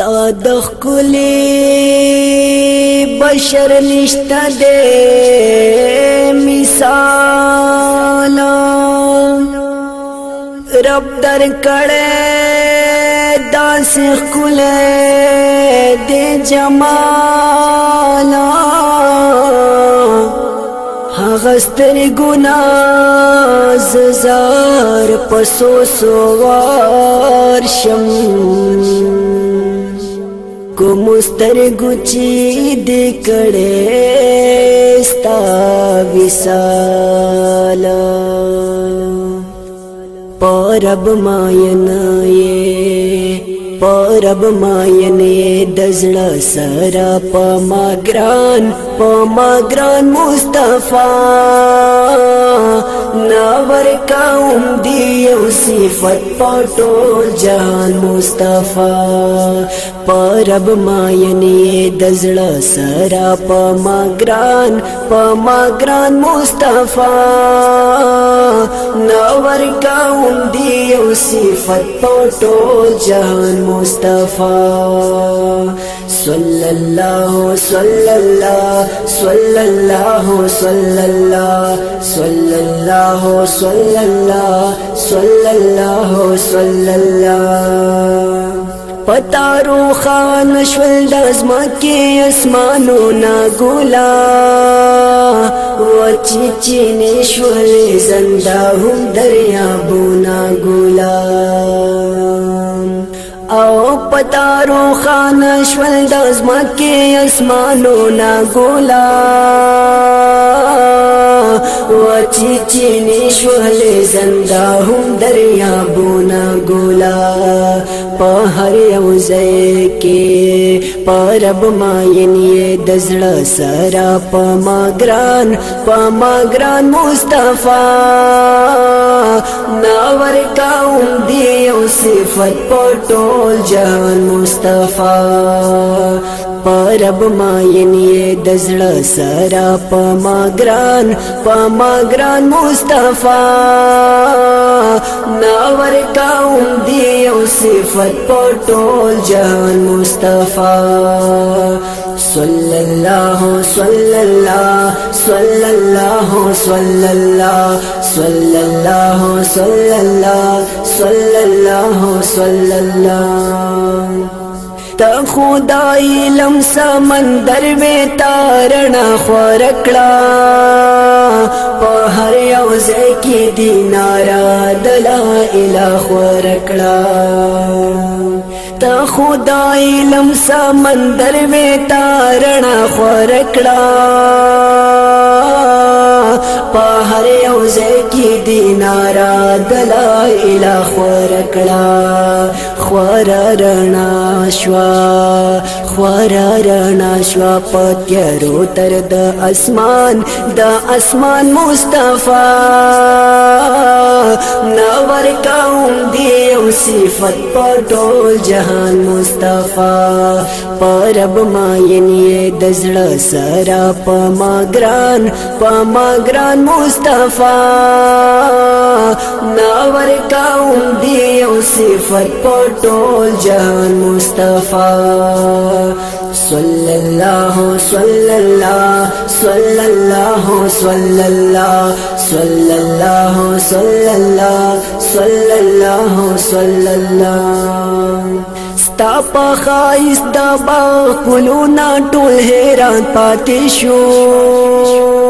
تا د خولي بشر نشته دې مثال رب در کړه داس خله دې جمال هغه ستر ګنا زار پسو سوار شم کو مستر گچی دکڑے ستا گچے پرب مائن پرب مائن دزڑا سر پما گران پما گران مستفا نیو صفت پٹو جان مصطفیٰ پرب ما یعنی دزړه سرا په ما ګران په ما ګران مصطفی نور کاوم دی او صفات پټو جهان مصطفی صلى الله صلى الله صلى الله صلى الله صلى الله صلى الله صلى الله صلى الله پتارو خان شول د ازمکه اسمانو نا ګولا و چې چینې شول زنده هم دریابونا ګولا او پتارو خان شول د ازمکه اسمانو نا ګولا و چې چینې شول زنده هم دریابونا ګولا په هر یو ځای کې پرب ماین یې د زړه سره په ماګران په ماګران مصطفی ناور کاوم دی او صفات پټول جهان مصطفی پرب ماین یې د زړه سره په ماګران په ماګران مصطفی مصطفیٰ صلی اللہ صلی اللہ صلی اللہ صلی اللہ صلی اللہ صلی اللہ صلی اللہ تا خدا علم سمندر میں تارنا خورکڑا په هر یو ځای کې دینارا د لا اله خور کړه تا خدای لم سمندر وې تارنا خور کړه په هر یو ځای کې دینارا د لا اله خور کړه خور رڼا شوا خور رڼا شوا پتیرو تر د اسمان د اسمان مصطفی نور کوم دی او صفت پټول جهان مصطفی پرب ما یني د زړه سره پما ګران پما ګران مصطفی ناور کاوم دی او صفت پټول جهان مصطفی صلى الله صلى الله صلى الله صلى الله صلى الله صلى الله صلى الله صلى الله ستا په خایس دا با کولو نا ټول حیران پاتې شو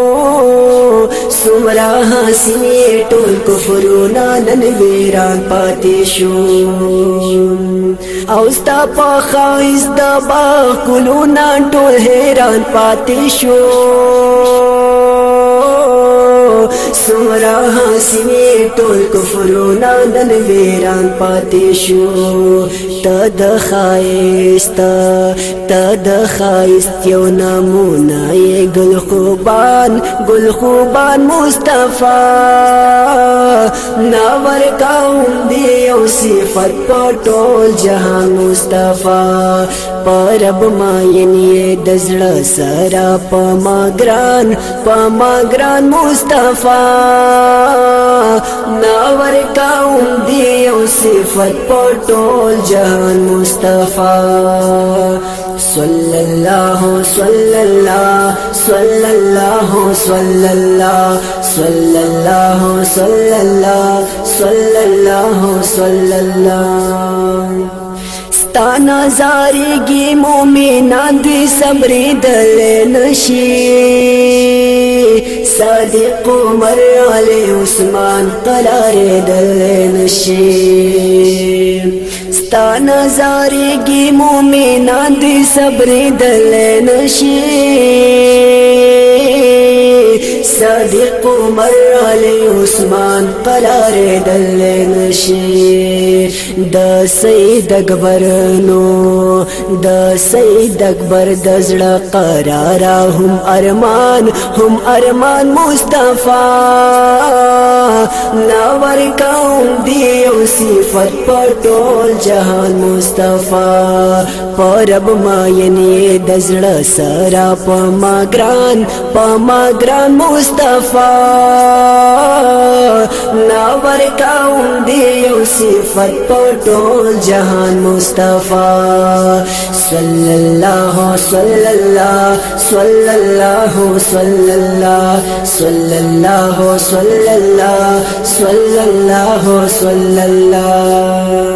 سمرا حسینی ټول کفرونا نن ویران پاتې شو او ستا په خایز د با کلونا ټول حیران پاتې شو سمرا حاصلی ټول کفرونا نن ویران پاتې شو تد خایستا تد خایست یو نامونه گل خوبان گل خوبان مصطفی ناور کاوم صفت سرا ناور پہ مستفیٰ کافت پٹول جہان مستعفی صلی اللہ صلی اللہ صلی اللہ صلی اللہ صلى الله صلى الله صلى الله صلى الله ستانا زاريږي مؤمنان دي صبر دل نشي صادق عمر علي عثمان قرار دل نشي ستانا زاريږي مؤمنان دي صبر دل نشي صدیق عمر علی عثمان پلار دل نشی د سید اکبر نو د سید اکبر د زړه قرار هم ارمان هم ارمان مصطفی ناور کوم دی او صفات په ټول جهان مصطفی ناور مستفا نہ ہو سول اللہ صلہ اللہ سول اللہ صلہ اللہ سول اللہ اللہ اللہ سول اللہ